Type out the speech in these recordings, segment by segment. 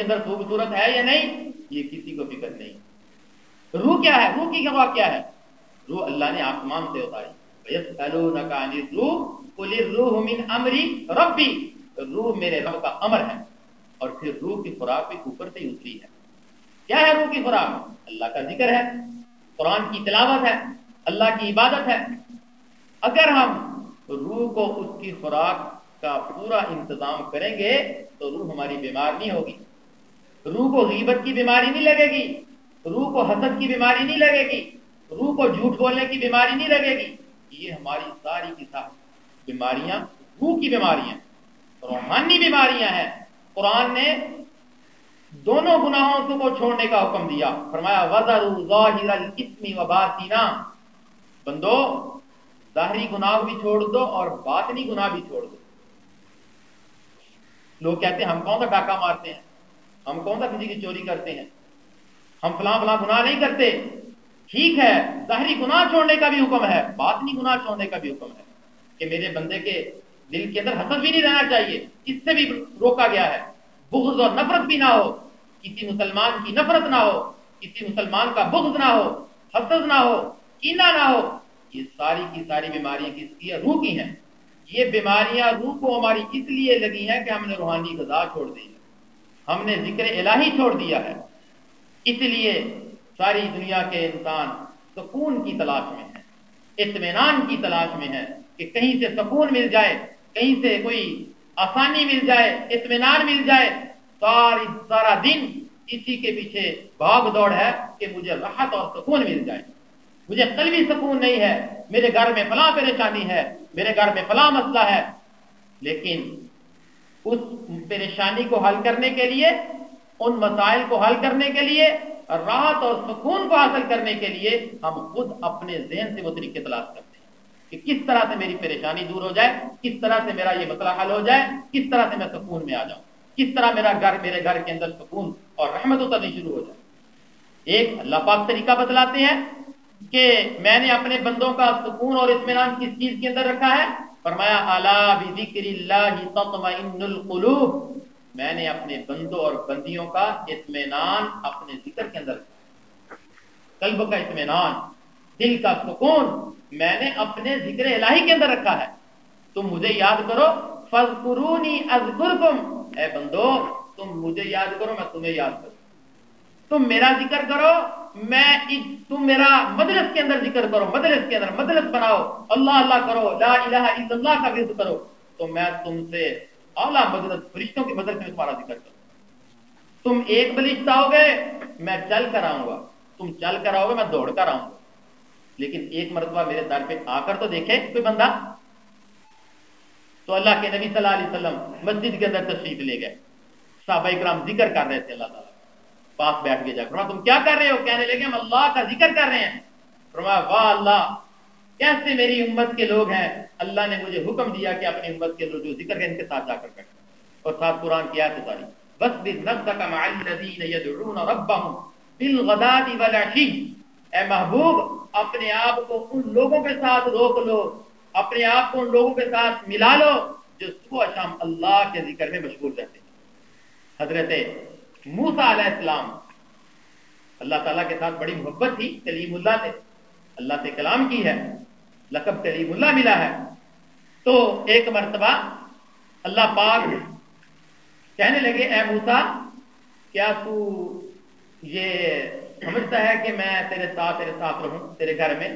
اندر خوبصورت ہے یا نہیں، یہ کسی کو فکر نہیں۔ روح کیا ہے؟ روح کی گواہ کیا ہے؟ روح اللہ نے آسمان سے اتاری۔ روح من امری ربی روح میرے رب کا امر ہے۔ اور پھر روح کی خوراک بھی اوپر سے اتری ہے۔ کیا ہے روح کی خوراک؟ اللہ کا ذکر ہے۔ قرآن کی تلاوت ہے۔ اللہ کی عبادت ہے۔ اگر ہم روح کو اس کی خوراک کا پورا انتظام کریں گے، تو روح ہماری بیمار نہیں ہوگی۔ روح کو غیبت کی بیماری نہیں لگے گی۔ روح کو حسد کی بیماری نہیں لگے گی۔ روح کو جھوٹ بولنے کی بیماری نہیں لگے گی۔ یہ ہماری ساری کی ساری بیماریاں روح کی بیماریاں روحانی بیماریاں ہیں۔ قرآن نے دونوں گناہوں کو چھوڑنے کا حکم دیا۔ فرمایا و بندو، ظاہری گناہ بھی چھوڑ دو اور باطنی گناہ بھی چھوڑ دو۔ لوگ کہتے ہیں، ہم کون سا ڈاکہ مارتے ہیں؟ ہم کون سا کسی کی چوری کرتے ہیں؟ ہم فلاں فلاں گناہ نہیں کرتے۔ ٹھیک ہے ظاہری گناہ چھوڑنے کا بھی حکم ہے، باطنی گناہ چھوڑنے کا بھی حکم ہے۔ کہ میرے بندے کے دل کے اندر حسد بھی نہیں رہنا چاہیے، اس سے بھی روکا گیا ہے۔ بغض اور نفرت بھی نہ ہو، کسی مسلمان کی نفرت نہ ہو، کسی مسلمان کا بغض نہ ہو، حسد نہ ہو کینا نہ ہو۔ یہ ساری کی ساری بیماریاں کس کی روح کی ہیں؟ یہ بیماریاں روح کو ہماری اس لیے لگی ہیں کہ ہم نے روحانی غذا چھوڑ دی۔ ہم نے ذکر الہی چھوڑ دیا ہے۔ اس لیے ساری دنیا کے انسان سکون کی تلاش میں ہے اطمینان کی تلاش میں ہے کہ کہیں سے سکون مل جائے، کہیں سے کوئی آسانی مل جائے، اطمینان مل جائے۔ ساری سارا دن اسی کے پیچھے بھاگ دوڑ ہے کہ مجھے راحت اور سکون مل جائے۔ مجھے قلبی سکون نہیں ہے، میرے گھر میں فلاں پریشانی ہے، میرے گھر میں فلاں مسئلہ ہے۔ لیکن اس پریشانی کو حل کرنے کے لیے، ان مسائل کو حل کرنے کے لیے راحت اور سکون کو حاصل کرنے کے لیے ہم خود اپنے ذہن سے وہ طریقے تلاش کرتے ہیں کہ کس طرح سے میری پریشانی دور ہو جائے، کس طرح سے میرا یہ مسئلہ حل ہو جائے، کس طرح سے میں سکون میں آ جاؤں، کس طرح میرا گھر میرے گھر کے اندر سکون اور رحمت اترنی شروع ہو جائے۔ ایک اللہ پاک طریقہ بتلاتے ہیں کہ میں نے اپنے بندوں کا سکون اور اطمینان کس چیز کے اندر رکھا ہے؟ فرمایا، الا بذکر اللہ تطمئن القلوب میں نے اپنے بندوں اور بندیوں کا اطمینان اپنے ذکر کے اندر قلب کا اطمینان، دل کا سکون میں نے اپنے ذکر الہی کے اندر رکھا ہے۔ تم مجھے یاد کرو فذکرونی اذکرکم۔ اے بندو، تم مجھے یاد کرو، میں تمہیں یاد کروں۔ تم میرا ذکر کرو، میں تم میرا مدرس کے اندر ذکر کرو مدرس کے اندر مدرس بناؤ، اللہ اللہ کرو، لا الہ الا اللہ کا ورد کرو۔ تو میں تم سے اعلیٰ مدرس فرشتوں کے مدرس میں تمہارا ذکر کروں۔ تم ایک بلشت آؤ گے میں چل کر آؤں گا۔ تم چل کر آؤ گے میں دوڑ کر آؤں گا۔ لیکن ایک مرتبہ میرے در پہ آ کر تو دیکھے کوئی بندہ۔ تو اللہ کے نبی صلی اللہ علیہ وسلم مسجد کے اندر تشریف لے گئے۔ صحابہ اکرام ذکر کر رہے تھے اللہ تعالیٰ۔ پاس بیٹھ کے جا فرما، تم کیا کر رہے ہو؟ کہنے لگے، ہم اللہ کا ذکر کر رہے ہیں۔ فرما، واہ اللہ، کیسے میری امت کے لوگ ہیں؟ اللہ نے مجھے حکم دیا کہ اپنی امت کے لوگ جو ذکر ہے ان کے ساتھ جا کر کریں اور ساتھ قرآن کی آیت اتاری بس بالنفسك مع الذين يدعون ربهم بالغداة والعشي اے محبوب، اپنے آپ کو ان لوگوں کے ساتھ روک لو۔ اپنے آپ کو ان لوگوں کے ساتھ ملا لو جو صبح شام اللہ کے ذکر میں مشغول رہتے ہیں۔ حضرت موسا علیہ السلام۔ اللہ تعالیٰ کے ساتھ بڑی محبت تھی، کلیم اللہ سے۔ اللہ سے کلام کی ہے، لقب کلیم اللہ ملا ہے۔ تو ایک مرتبہ اللہ پاک کہنے لگے، اے موسا کیا تو یہ سمجھتا ہے کہ میں تیرے ساتھ تیرے ساتھ رہوں، تیرے گھر میں؟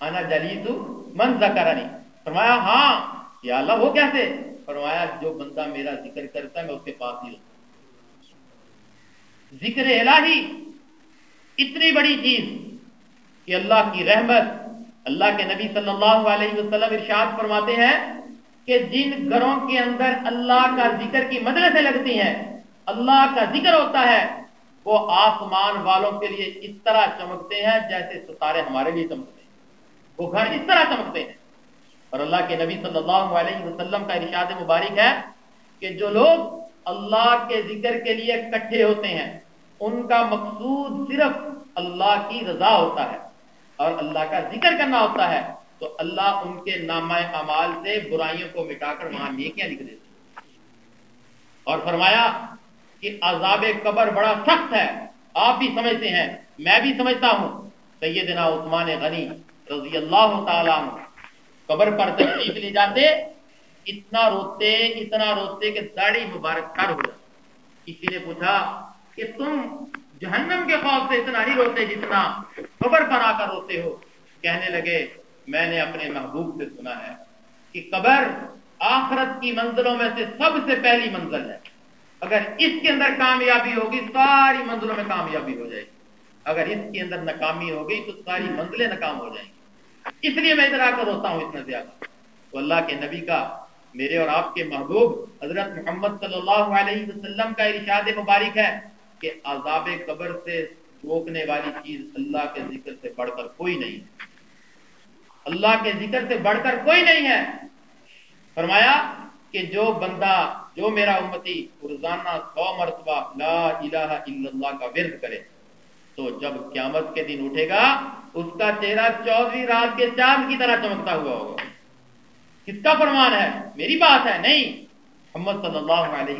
آنا جلی تو من زکرانی فرمایا ہاں یا اللہ، وہ کیسے؟ فرمایا، جو بندہ میرا ذکر کرتا ہے، میں اس کے پاس ہی رہوں ذکر الہی اتنی بڑی چیز کہ اللہ کی رحمت، اللہ کے نبی صلی اللہ علیہ وسلم ارشاد فرماتے ہیں کہ جن گھروں کے اندر اللہ کا ذکر کی مدرسیں لگتی ہیں، اللہ کا ذکر ہوتا ہے، وہ آسمان والوں کے لیے اس طرح چمکتے ہیں جیسے ستارے ہمارے لیے چمکتے ہیں۔ وہ گھر اس طرح چمکتے ہیں۔ اور اللہ کے نبی صلی اللہ علیہ وسلم کا ارشاد مبارک ہے کہ جو لوگ اللہ کے ذکر کے لیے کٹھے ہوتے ہیں ان کا مقصود صرف اللہ کی رضا ہوتا ہے اور اللہ کا ذکر کرنا ہوتا ہے، تو اللہ ان کے نامہ اعمال سے برائیوں کو مٹا کر وہاں نیکیاں لکھ دیتے اور فرمایا کہ عذاب قبر بڑا سخت ہے، آپ بھی سمجھتے ہیں، میں بھی سمجھتا ہوں۔ سیدنا عثمان غنی رضی اللہ تعالیٰ عنہ قبر پر تشریف لے جاتے، اتنا روتے اتنا روتے کہ داڑھی مبارک کر ہو جاتی۔ کسی نے پوچھا کہ تم جہنم کے خوف سے اتنا نہیں روتے جتنا قبر پر آ کر روتے ہو۔ کہنے لگے، میں نے اپنے محبوب سے سنا ہے کہ قبر آخرت کی منزلوں میں سے سب سے پہلی منزل ہے۔ اگر اس کے اندر کامیابی ہوگی، ساری منزلوں میں کامیابی ہو جائے گی۔ اگر اس کے اندر ناکامی ہو گئی تو ساری منزلیں ناکام ہو جائیں گی۔ اس لیے میں ادھر آ کر روتا ہوں اتنا زیادہ تو اللہ کے نبی کا، میرے اور آپ کے محبوب حضرت محمد صلی اللہ علیہ وسلم کا ارشاد مبارک ہے۔ کہ عذاب قبر سے روکنے والی چیز اللہ کے ذکر سے بڑھ کر کوئی نہیں ہے۔ اللہ کے ذکر سے بڑھ کر کوئی نہیں ہے۔ فرمایا کہ جو بندہ، جو میرا امتی روزانہ سو مرتبہ لا الہ الا اللہ کا ورد کرے، تو جب قیامت کے دن اٹھے گا، اس کا چہرہ چودہویں رات کے چاند کی طرح چمکتا ہوا ہوگا۔ کس کا فرمان ہے؟ میری بات ہے، نہیں۔ محمد صلی اللہ علیہ